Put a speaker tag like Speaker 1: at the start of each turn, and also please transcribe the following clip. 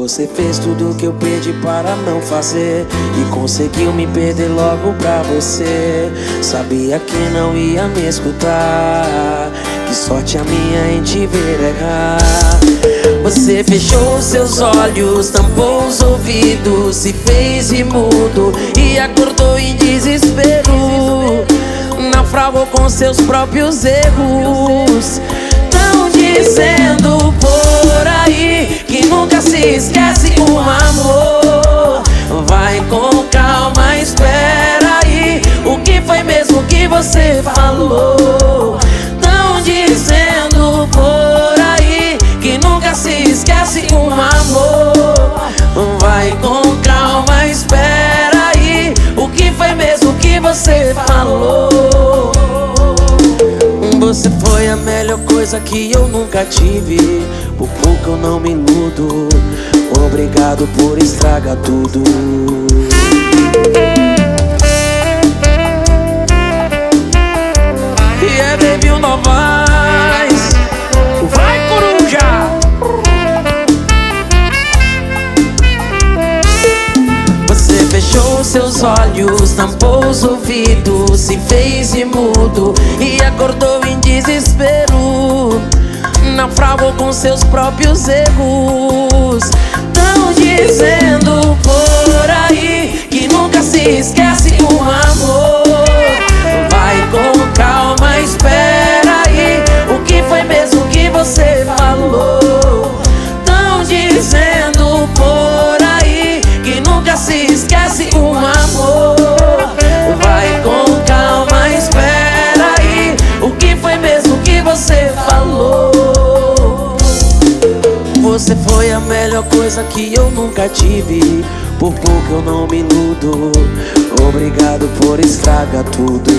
Speaker 1: Você fez tudo que eu pedi para não fazer E conseguiu me perder logo pra você. Sabia que não ia me escutar Que sorte a minha em te ver errar. Você fechou seus olhos, tampou os ouvidos Se fez imudo e acordou em desespero. Naufragou com seus próprios erros. Tão dizendo você falou Tão dizendo por aí Que nunca se esquece o amor Vai com calma, espera aí O que foi mesmo que você falou você foi a melhor coisa que eu nunca tive. Por pouco eu não me iludo. Obrigado por estragar tudo. Novaes. Vai, coruja! Você fechou seus olhos, tampou os ouvidos, se fez de mudo e acordou em desespero. Naufragou com seus próprios erros. Tão dizendo por aí que nunca se esquece você foi a melhor coisa que eu nunca tive. Por pouco eu não me iludo. Obrigado por estragar tudo.